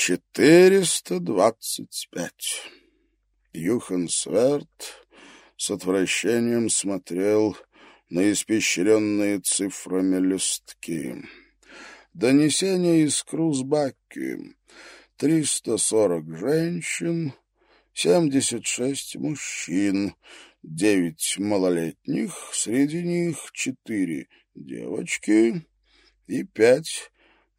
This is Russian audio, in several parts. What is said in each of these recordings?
Четыреста двадцать пять. Юхан Сверд с отвращением смотрел на испещренные цифрами листки. Донесение из Крузбаки. Триста сорок женщин, семьдесят шесть мужчин, девять малолетних, среди них четыре девочки и пять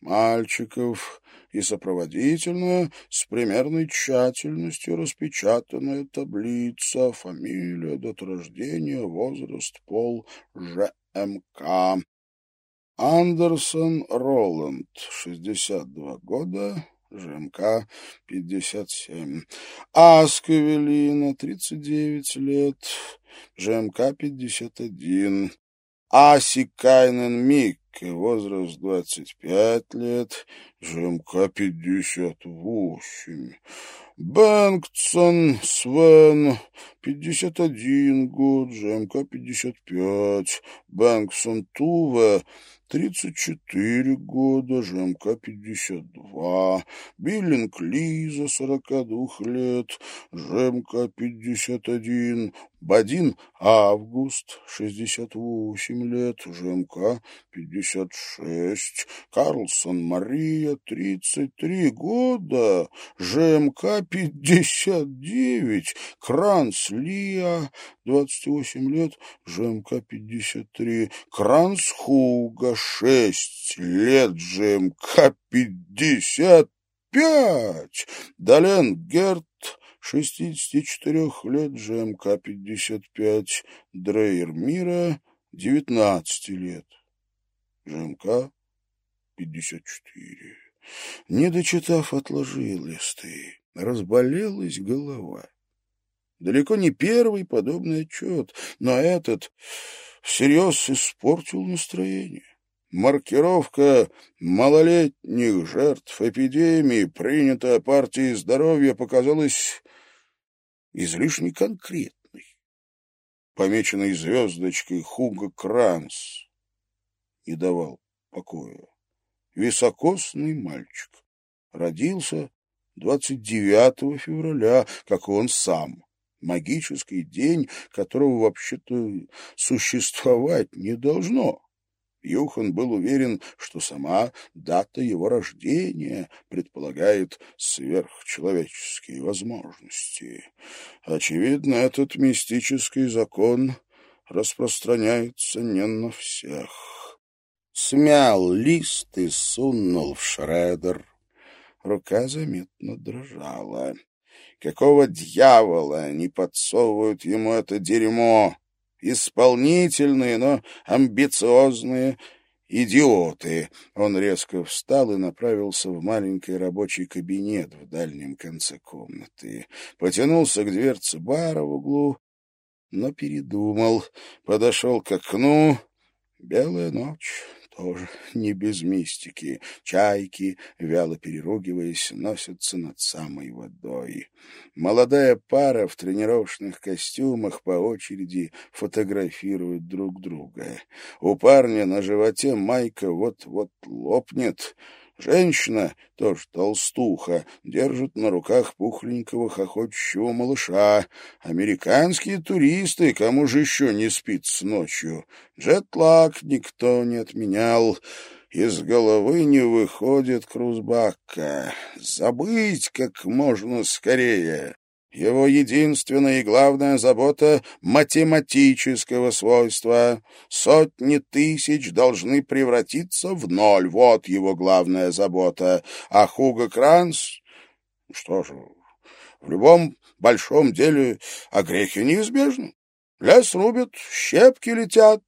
мальчиков, и сопроводительная, с примерной тщательностью распечатанная таблица, фамилия, дата рождения, возраст, пол, ЖМК. Андерсон Роланд, 62 года, ЖМК 57. Аскавелина, 39 лет, ЖМК 51. Асикайнен Микке, возраст 25 лет, ЖМК 58. Бэнксон Свен, 51 год, ЖМК 55. Бэнксон Туве, 34 года, ЖМК 52. Биллинг Лиза, 42 лет, ЖМК 51. Бадин Август, 68 лет, ЖМК 56. Карлсон Мария, 33 года, ЖМК 59. Кранц Лия, 28 лет, ЖМК 53. Кранц Хуга, 6 лет, ЖМК 55. Дален Герт, 64 лет, ЖМК-55, Дрейер Мира, 19 лет, ЖМК-54. Не дочитав, отложил листы. Разболелась голова. Далеко не первый подобный отчет, но этот всерьез испортил настроение. Маркировка малолетних жертв эпидемии, принятая партией здоровья, показалась излишне конкретной. Помеченный звездочкой Хуга Кранс не давал покоя. Високосный мальчик родился 29 февраля, как он сам. Магический день, которого вообще-то существовать не должно. Юхан был уверен, что сама дата его рождения предполагает сверхчеловеческие возможности. Очевидно, этот мистический закон распространяется не на всех. Смял лист и сунул в шредер. Рука заметно дрожала. Какого дьявола они подсовывают ему это дерьмо? исполнительные, но амбициозные идиоты. Он резко встал и направился в маленький рабочий кабинет в дальнем конце комнаты. Потянулся к дверце бара в углу, но передумал. Подошел к окну. Белая ночь тоже не без мистики. Чайки, вяло переругиваясь, носятся над самой водой. Молодая пара в тренировочных костюмах по очереди фотографирует друг друга. У парня на животе майка вот-вот лопнет — Женщина, тоже толстуха, держит на руках пухленького хохочущего малыша. Американские туристы, кому же еще не спится ночью. Джетлаг никто не отменял. Из головы не выходит Крузбакка. Забыть как можно скорее. Его единственная и главная забота — математического свойства. Сотни тысяч должны превратиться в ноль. Вот его главная забота. А Хуга Кранс... Что же, в любом большом деле огрехи неизбежны. Лес рубят, щепки летят,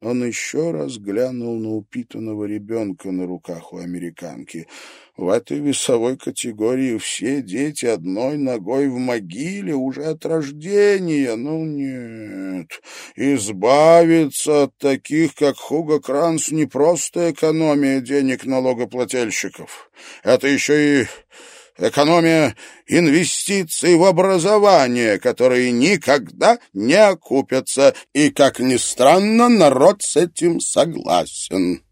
он еще раз глянул на упитанного ребенка на руках у американки. В этой весовой категории все дети одной ногой в могиле уже от рождения. Ну нет, избавиться от таких, как Хуга Кранс, не просто экономия денег налогоплательщиков. Это еще и экономия инвестиций в образование, которые никогда не окупятся, и, как ни странно, народ с этим согласен.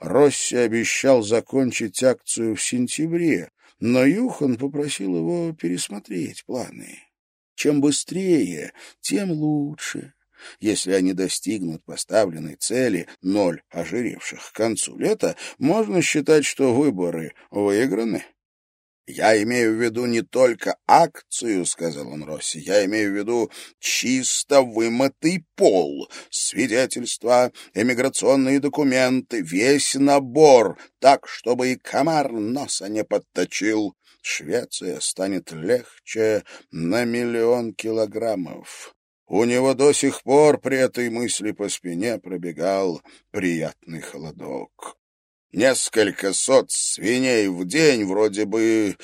Росси обещал закончить акцию в сентябре, но Юхан попросил его пересмотреть планы. Чем быстрее, тем лучше. Если они достигнут поставленной цели ноль ожиревших к концу лета, можно считать, что выборы выиграны. «Я имею в виду не только акцию», — сказал он Росси, — «я имею в виду чисто вымытый пол, свидетельства, эмиграционные документы, весь набор, так, чтобы и комар носа не подточил. Швеция станет легче на миллион килограммов». У него до сих пор при этой мысли по спине пробегал приятный холодок. Несколько сот свиней в день вроде бы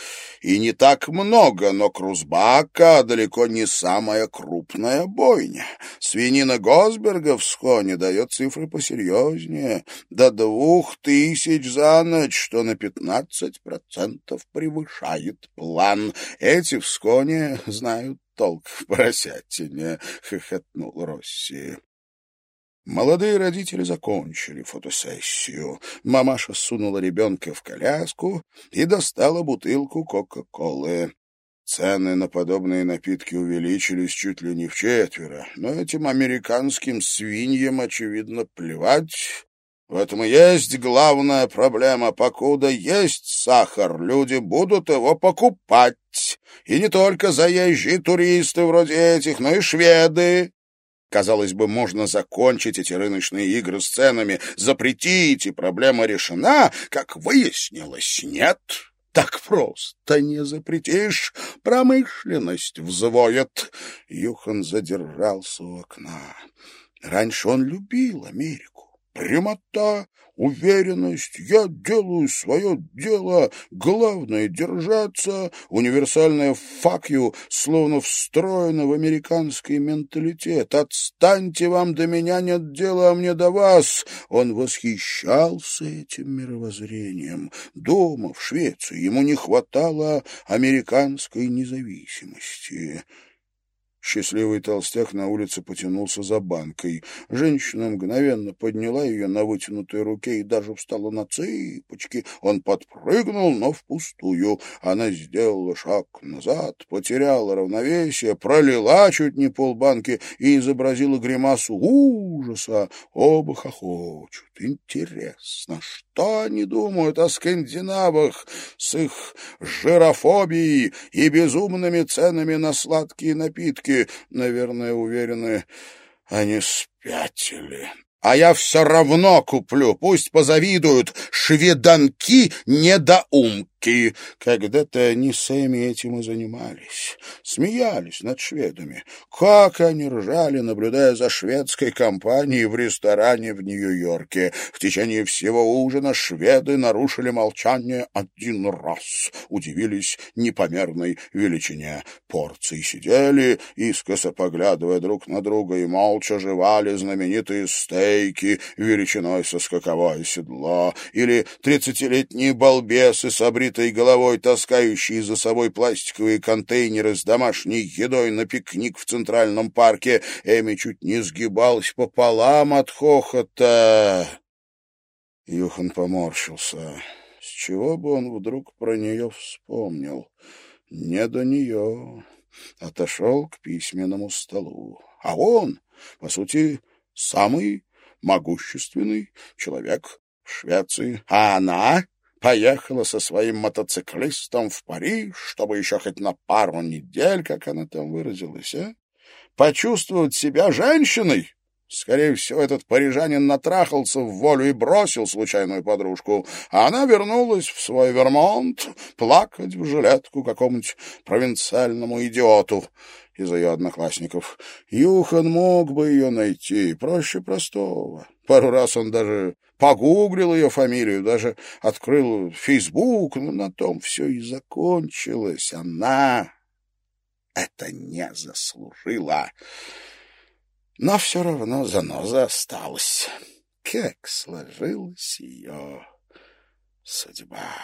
и не так много, но Крузбака далеко не самая крупная бойня. Свинина Госберга в Схоне дает цифры посерьезнее, до двух тысяч за ночь, что на пятнадцать процентов превышает план. Эти в Схоне знают толк в поросятине, — хохотнул Росси. Молодые родители закончили фотосессию. Мамаша сунула ребенка в коляску и достала бутылку Кока-Колы. Цены на подобные напитки увеличились чуть ли не в четверо, но этим американским свиньям, очевидно, плевать. В этом и есть главная проблема. Покуда есть сахар, люди будут его покупать. И не только заезжие туристы вроде этих, но и шведы, Казалось бы, можно закончить эти рыночные игры с ценами, запретить, и проблема решена. Как выяснилось, нет. Так просто не запретишь. Промышленность взвоет. Юхан задержался у окна. Раньше он любил Америку. Прямота, уверенность, я делаю свое дело, главное — держаться, универсальное «fuck you» словно встроено в американский менталитет. «Отстаньте, вам до меня нет дела, а мне до вас!» Он восхищался этим мировоззрением. Дома, в Швеции, ему не хватало американской независимости. Счастливый толстяк на улице потянулся за банкой. Женщина мгновенно подняла ее на вытянутой руке и даже встала на цыпочки. Он подпрыгнул, но впустую. Она сделала шаг назад, потеряла равновесие, пролила чуть не полбанки и изобразила гримасу ужаса. Оба хохочут. Интересно, что они думают о скандинавах с их жирофобией и безумными ценами на сладкие напитки? Наверное, уверены, они спятили. А я все равно куплю, пусть позавидуют, шведанки-недоумки шутки. Когда-то они сами этим и занимались. Смеялись над шведами. Как они ржали, наблюдая за шведской компанией в ресторане в Нью-Йорке. В течение всего ужина шведы нарушили молчание один раз. Удивились непомерной величине порций. Сидели, искоса поглядывая друг на друга, и молча жевали знаменитые стейки величиной со скаковое седло. Или тридцатилетние балбесы с обритым побитой головой таскающий за собой пластиковые контейнеры с домашней едой на пикник в Центральном парке. Эми чуть не сгибалась пополам от хохота. Юхан поморщился. С чего бы он вдруг про нее вспомнил? Не до нее. Отошел к письменному столу. А он, по сути, самый могущественный человек в Швеции. А она поехала со своим мотоциклистом в Париж, чтобы еще хоть на пару недель, как она там выразилась, а? Почувствовать себя женщиной? Скорее всего, этот парижанин натрахался в волю и бросил случайную подружку, а она вернулась в свой Вермонт плакать в жилетку какому-нибудь провинциальному идиоту из ее одноклассников. Юхан мог бы ее найти, проще простого. Пару раз он даже погуглил ее фамилию, даже открыл Фейсбук, но на том все и закончилось. Она это не заслужила. Но все равно заноза осталась. Как сложилась ее судьба.